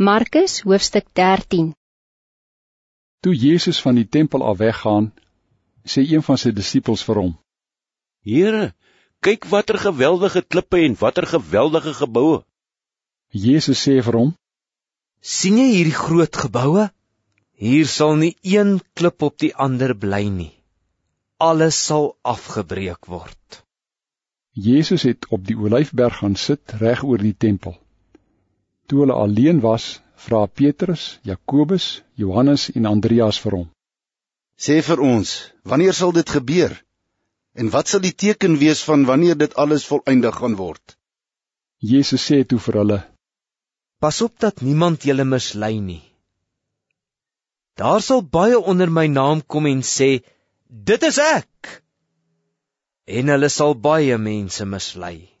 Markus hoofstuk 13 Toe Jezus van die tempel af weggaan, sê een van sy disippels vir hom: Here, kyk watter geweldige klippe en watter geweldige geboue. Jezus sê vir hom: sien jy hierdie groot geboue? Hier sal nie een klip op die ander bly nie. Alles sal afgebreek word. Jezus het op die olyfberg gaan sit reg oor die tempel. Toe hulle alleen was, vra Petrus, Jakobus, Johannes en Andreas vir hom: Sê vir ons, wanneer sal dit gebeur? En wat sal die teken wees van wanneer dit alles volëindig gaan word? Jesus sê toe vir hulle: Pas op dat niemand julle mislei nie. Daar sal baie onder my naam kom en sê, "Dit is ek." En hulle sal baie mense mislei.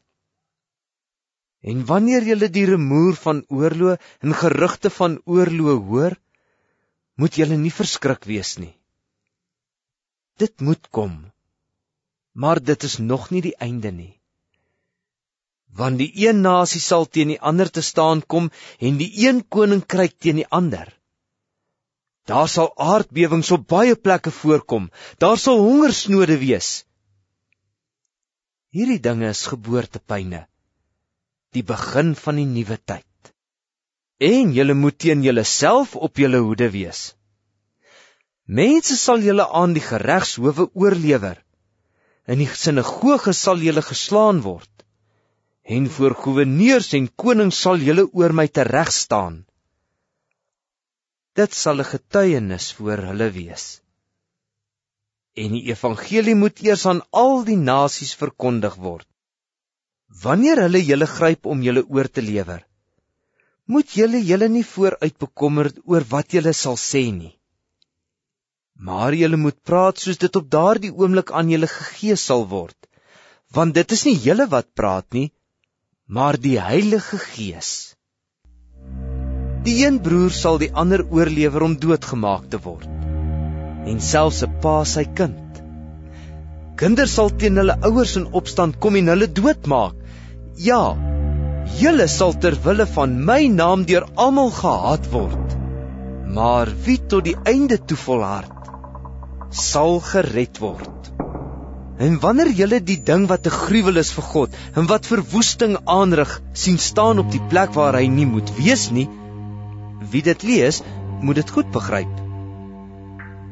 En wanneer julle die rumoer van oorlog en gerugte van oorlog hoor, moet julle nie verskrik wees nie. Dit moet kom. Maar dit is nog nie die einde nie. Want die een nasie sal teen die ander te staan kom en die een koninkryk teen die ander. Daar sal aardbewings op baie plekke voorkom. Daar sal hongersnode wees. Hierdie dinge is geboortepyne die begin van die nuwe tyd. En julle moet teen julleself op julle hoede wees. Mense sal julle aan die geregshowe oorlewer. In die sinagoge sal julle geslaan word. En voor goewerneurs en konings sal julle oor my tereg staan. Dit sal 'n getuienis voor hulle wees. En die evangelie moet eers aan al die nasies verkondig word. Wanneer hulle julle gryp om julle oor te lewer, moet julle julle nie vooruit bekommer oor wat julle sal sê nie. Maar julle moet praat soos dit op daardie oomblik aan julle gegee sal word, want dit is nie julle wat praat nie, maar die Heilige Gees. Die een broer sal die ander oorlewer om doodgemaak te word, en selfs 'n pa sy kind. Kinders sal teen hulle ouers in opstand kom en hulle doodmaak. Ja, julle sal ter wille van my naam deur almal gehaat word. Maar wie tot die einde toe volhard, sal gered word. En wanneer julle die ding wat 'n gruwel is vir God en wat verwoesting aanrig sien staan op die plek waar hy nie moet wees nie, wie dit lees, moet dit goed begryp.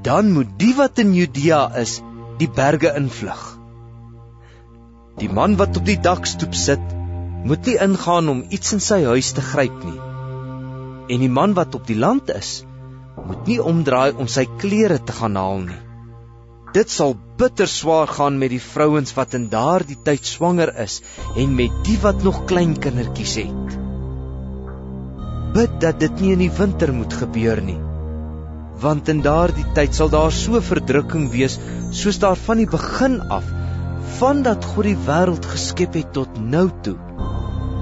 Dan moet die wat in Judea is, die berge invlug. Die man wat op die dakstoep sit, moet nie ingaan om iets in sy huis te gryp nie. En die man wat op die land is, moet nie omdraai om sy klere te gaan haal nie. Dit sal bitter swaar gaan met die vrouens wat in daardie tyd swanger is en met die wat nog klein kindertjies het. Bid dat dit nie in die winter moet gebeur nie want in daardie tyd sal daar so verdrukking wees soos daar van die begin af vandat God die wêreld geskep het tot nou toe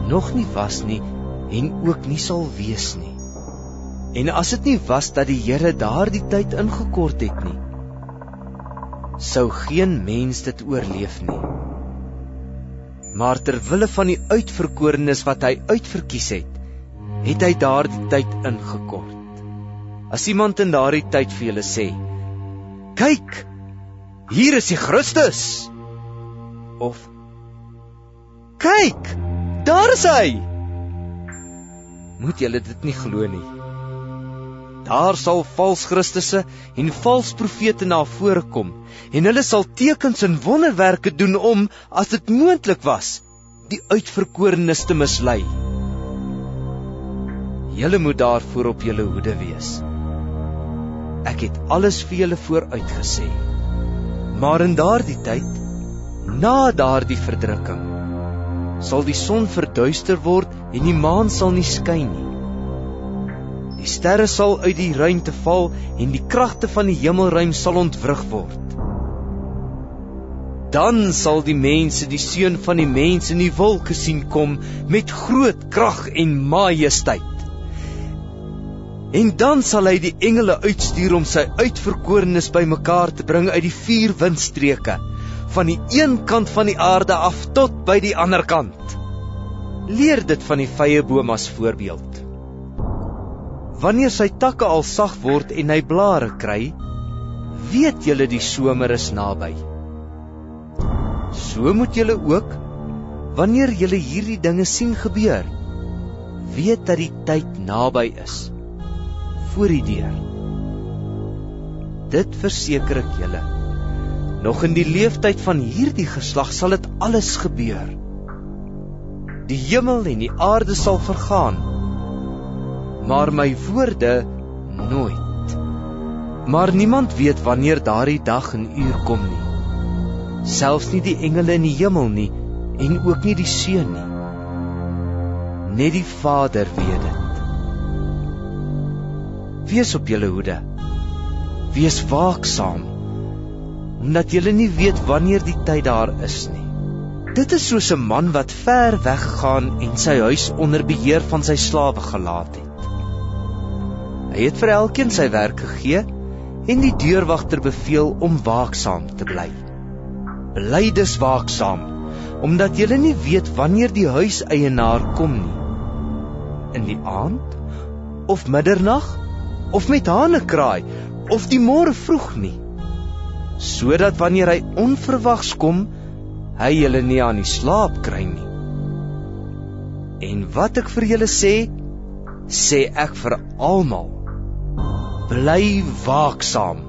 nog nie was nie en ook nie sal wees nie. En as dit nie was dat die Here daardie tyd ingekort het nie, sou geen mens dit oorleef nie. Maar ter wille van die uitverkorenes wat hy uitverkies het, het hy daardie tyd ingekort. As iemand in daardie tyd vir julle sê: "Kyk, hier is die Christus." Of: "Kyk, daar is hy." Moet julle dit nie glo nie. Daar sal vals Christusse en vals profete na vore kom en hulle sal tekens en wonderwerke doen om as dit moontlik was die uitverkorenes te mislei. Julle moet daarvoor op julle hoede wees. Ek het alles vir julle vooruitgesê. Maar in daardie tyd, na daardie verdrukking, sal die son verduister word en die maan sal nie skyn nie. Die sterre sal uit die ruimte val en die kragte van die hemelruim sal ontwrig word. Dan sal die mense die seun van die mens in die wolke sien kom met groot krag en majesteit. En dan sal hy die engele uitstuur om sy uitverkorenes bymekaar te bring uit die vier windstreke, van die een kant van die aarde af tot by die ander kant. Leer dit van die vrye boom as voorbeeld. Wanneer sy takke al sag word en hy blare kry, weet julle die somer is naby. So moet julle ook wanneer julle hierdie dinge sien gebeur, weet dat die tyd naby is voor die deur. Dit verseker ek julle. Nog in die leeftyd van hierdie geslag sal dit alles gebeur. Die hemel en die aarde sal vergaan, maar my woorde nooit. Maar niemand weet wanneer daardie dag en uur kom nie. Selfs nie die engele in die hemel nie en ook nie die seun nie. Net die Vader weet dit. Wees op julle hoede. Wees waaksaam omdat julle nie weet wanneer die tyd daar is nie. Dit is soos 'n man wat ver weg gaan en sy huis onder beheer van sy slawe gelaat het. Hy het vir elkeen sy werk gegee en die deurwagter beveel om waaksaam te bly. Bly dus waaksaam, omdat jy nie weet wanneer die huiseienaar kom nie. In die aand of middernag of met hane kraai of die môre vroeg nie. Sodat wanneer hy onverwags kom, hy julle nie aan die slaap kry nie. En wat ek vir julle sê, sê ek vir almal bly waaksaam